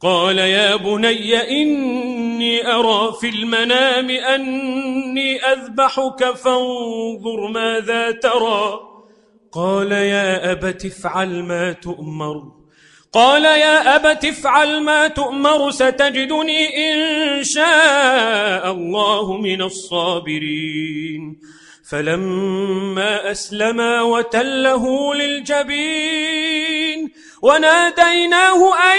قال يا بني إني أرى في المنام أني أذبحك فانظر ماذا ترى. قال يا أبت افعل ما تؤمر. قال يا أبت افعل ما تؤمر ستجدني إن شاء الله من الصابرين. فلما أسلما وتله للجبين وناديناه أن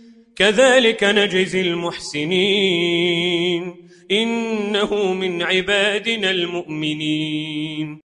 كذلك نجزي المحسنين. إنه من عبادنا المؤمنين.